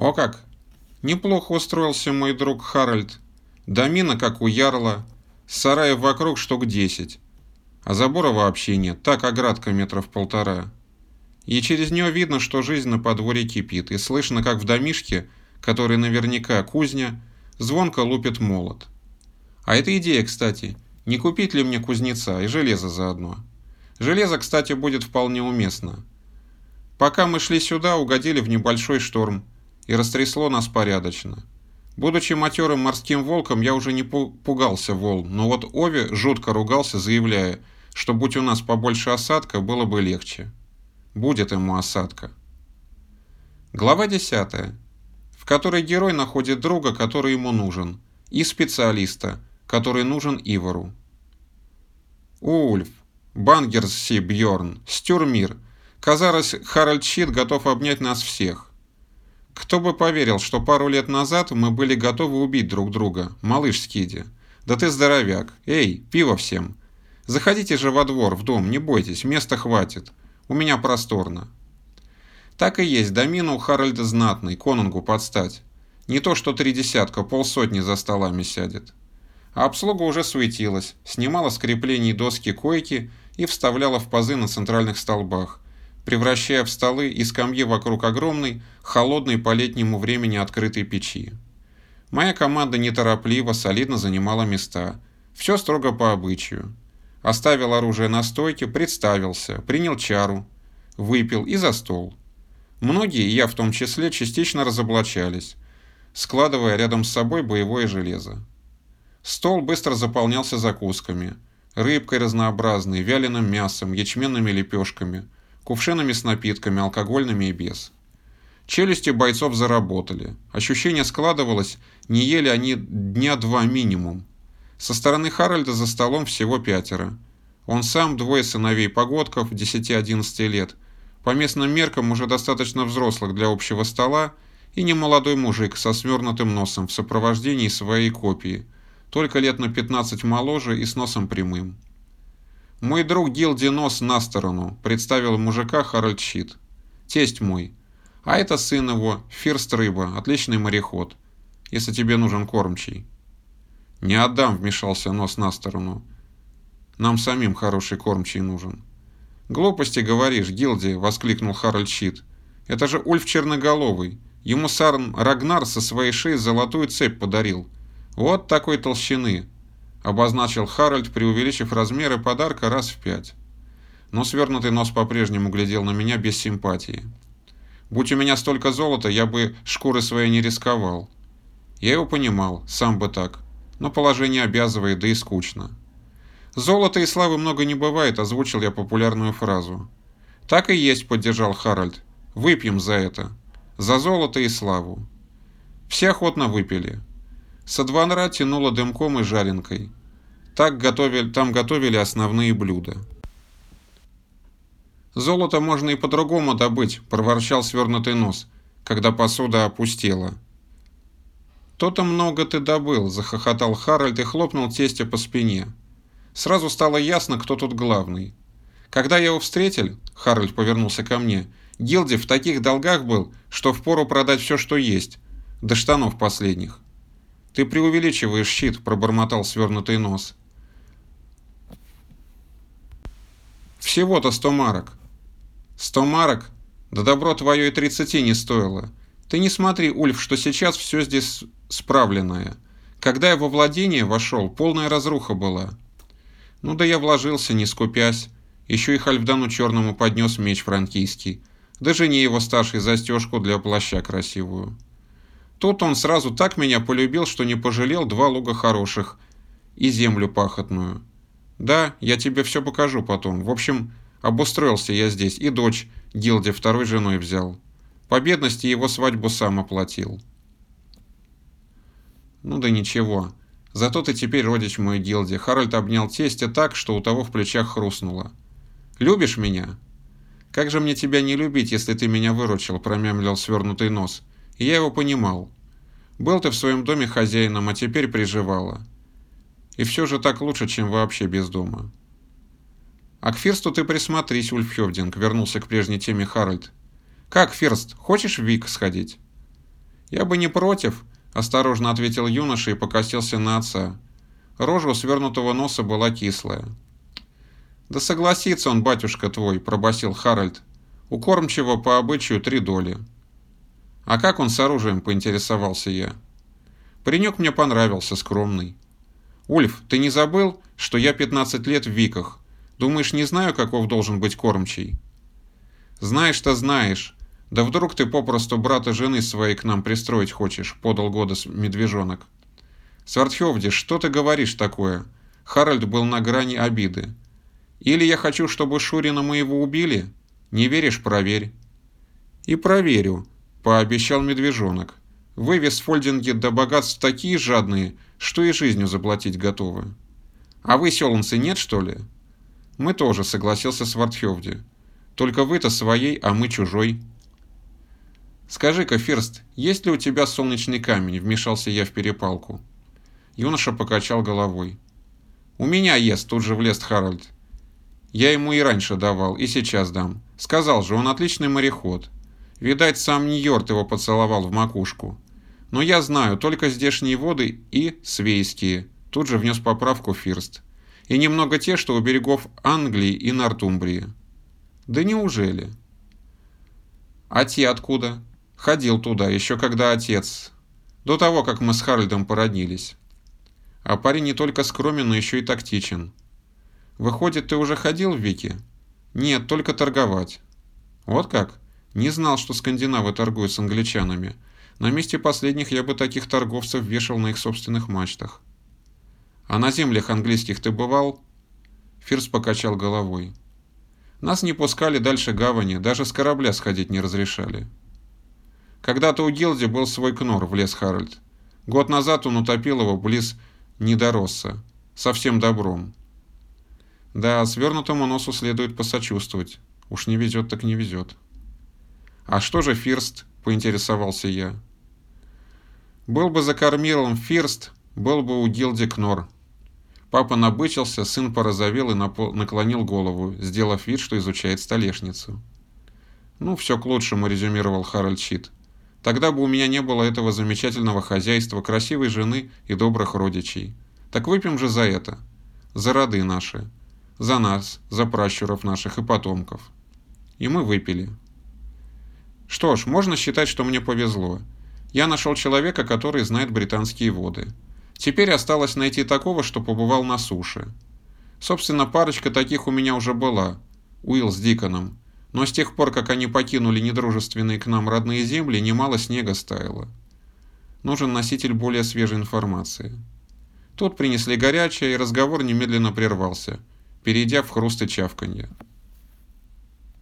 О как! Неплохо устроился мой друг Харальд. Домина, как у ярла, сараев вокруг штук десять. А забора вообще нет, так оградка метров полтора. И через нее видно, что жизнь на подворье кипит, и слышно, как в домишке, который наверняка кузня, звонко лупит молот. А это идея, кстати, не купить ли мне кузнеца и железо заодно. Железо, кстати, будет вполне уместно. Пока мы шли сюда, угодили в небольшой шторм, и растрясло нас порядочно. Будучи матерым морским волком, я уже не пугался волн, но вот Ови жутко ругался, заявляя, что будь у нас побольше осадка, было бы легче. Будет ему осадка. Глава 10, в которой герой находит друга, который ему нужен, и специалиста, который нужен Ивару. Ульф, Бангерси Бьорн, Стюрмир, казалось, Харальд Щит готов обнять нас всех. Кто бы поверил, что пару лет назад мы были готовы убить друг друга, малыш Скиди. Да ты здоровяк. Эй, пиво всем. Заходите же во двор, в дом, не бойтесь, места хватит. У меня просторно. Так и есть, домина у Харальда знатный, конунгу подстать. Не то что три десятка, полсотни за столами сядет. А обслуга уже суетилась, снимала с доски койки и вставляла в пазы на центральных столбах, превращая в столы и скамьи вокруг огромной, холодной по летнему времени открытой печи. Моя команда неторопливо, солидно занимала места. Все строго по обычаю. Оставил оружие на стойке, представился, принял чару, выпил и за стол. Многие, я в том числе, частично разоблачались, складывая рядом с собой боевое железо. Стол быстро заполнялся закусками, рыбкой разнообразной, вяленым мясом, ячменными лепешками – кувшинами с напитками, алкогольными и без. Челюсти бойцов заработали. Ощущение складывалось, не ели они дня два минимум. Со стороны Харальда за столом всего пятеро. Он сам, двое сыновей погодков, 10-11 лет, по местным меркам уже достаточно взрослых для общего стола, и немолодой мужик со свернутым носом в сопровождении своей копии, только лет на 15 моложе и с носом прямым. «Мой друг Гилди нос на сторону», — представил мужика Харальд Щит. «Тесть мой. А это сын его, Фирст Рыба, отличный мореход, если тебе нужен кормчий». «Не отдам», — вмешался нос на сторону. «Нам самим хороший кормчий нужен». «Глупости говоришь, Гилди», — воскликнул Харальд Щит. «Это же Ульф Черноголовый. Ему Сарн Рагнар со своей шеи золотую цепь подарил. Вот такой толщины обозначил Харальд, преувеличив размеры подарка раз в пять. Но свернутый нос по-прежнему глядел на меня без симпатии. Будь у меня столько золота, я бы шкуры своей не рисковал. Я его понимал, сам бы так, но положение обязывает, да и скучно. «Золота и славы много не бывает», — озвучил я популярную фразу. «Так и есть», — поддержал Харальд. «Выпьем за это. За золото и славу». Все охотно выпили. Со двора тянуло дымком и жаренкой. Так готовили, там готовили основные блюда. «Золото можно и по-другому добыть», – проворчал свернутый нос, когда посуда опустела. «То-то много ты добыл», – захохотал Харальд и хлопнул тестя по спине. Сразу стало ясно, кто тут главный. Когда я его встретил, Харальд повернулся ко мне, Гилди в таких долгах был, что впору продать все, что есть, до штанов последних. «Ты преувеличиваешь щит», — пробормотал свернутый нос. «Всего-то сто марок». «Сто марок? Да добро твое и тридцати не стоило. Ты не смотри, Ульф, что сейчас все здесь справленное. Когда я во владение вошел, полная разруха была. Ну да я вложился, не скупясь. Еще и Хальфдану Черному поднес меч франкийский. Да жене его старшей застежку для плаща красивую». Тут он сразу так меня полюбил, что не пожалел два луга хороших и землю пахотную. Да, я тебе все покажу потом. В общем, обустроился я здесь, и дочь Гилде второй женой взял. По бедности его свадьбу сам оплатил. Ну да ничего. Зато ты теперь родич мой Гилде. Харальд обнял тестя так, что у того в плечах хрустнуло. Любишь меня? Как же мне тебя не любить, если ты меня выручил, промямлил свернутый нос. Я его понимал. Был ты в своем доме хозяином, а теперь приживала. И все же так лучше, чем вообще без дома. А к Фирсту ты присмотрись, Ульфхевдинг, вернулся к прежней теме Харальд. Как, Фирст, хочешь в Вик сходить? «Я бы не против», – осторожно ответил юноша и покосился на отца. Рожа у свернутого носа была кислая. «Да согласится он, батюшка твой», – пробасил Харальд. «У кормчего по обычаю три доли». «А как он с оружием?» – поинтересовался я. Паренек мне понравился, скромный. «Ульф, ты не забыл, что я 15 лет в Виках? Думаешь, не знаю, каков должен быть кормчий?» «Знаешь-то знаешь. Да вдруг ты попросту брата жены своей к нам пристроить хочешь?» – подал Годос медвежонок. «Свардхевди, что ты говоришь такое?» Харальд был на грани обиды. «Или я хочу, чтобы Шурина моего убили? Не веришь – проверь». «И проверю», – пообещал медвежонок. Вы, Вестфольдинги, до богатств такие жадные, что и жизнью заплатить готовы. А вы, селанцы, нет, что ли? Мы тоже, согласился Свардхевди. Только вы-то своей, а мы чужой. Скажи-ка, Фирст, есть ли у тебя солнечный камень? Вмешался я в перепалку. Юноша покачал головой. У меня есть, тут же влез Харальд. Я ему и раньше давал, и сейчас дам. Сказал же, он отличный мореход. Видать, сам Нью-Йорк его поцеловал в макушку. Но я знаю только здешние воды и свейские. Тут же внес поправку Фирст. И немного те, что у берегов Англии и Нортумбрии. Да неужели? А те откуда? Ходил туда, еще когда отец. До того, как мы с Харальдом породнились. А парень не только скромен, но еще и тактичен. Выходит, ты уже ходил в Вики? Нет, только торговать. Вот как? Не знал, что скандинавы торгуют с англичанами. На месте последних я бы таких торговцев вешал на их собственных мачтах. А на землях английских ты бывал? Фирс покачал головой. Нас не пускали дальше гавани, даже с корабля сходить не разрешали. Когда-то у Гилди был свой кнор, влез Харальд. Год назад он утопил его близ Недоросса, совсем добром. Да, свернутому носу следует посочувствовать. Уж не везет, так не везет. А что же Фирст, поинтересовался я. Был бы за кормилом Фирст, был бы у Гилди Кнор. Папа набычился, сын порозовел и наклонил голову, сделав вид, что изучает столешницу. «Ну, все к лучшему», — резюмировал Харальд Щит. «Тогда бы у меня не было этого замечательного хозяйства, красивой жены и добрых родичей. Так выпьем же за это. За роды наши. За нас, за пращуров наших и потомков». И мы выпили. Что ж, можно считать, что мне повезло. Я нашел человека, который знает британские воды. Теперь осталось найти такого, что побывал на суше. Собственно, парочка таких у меня уже была. Уилл с Диконом. Но с тех пор, как они покинули недружественные к нам родные земли, немало снега стаяло. Нужен носитель более свежей информации. Тут принесли горячее, и разговор немедленно прервался, перейдя в хруст и чавканье.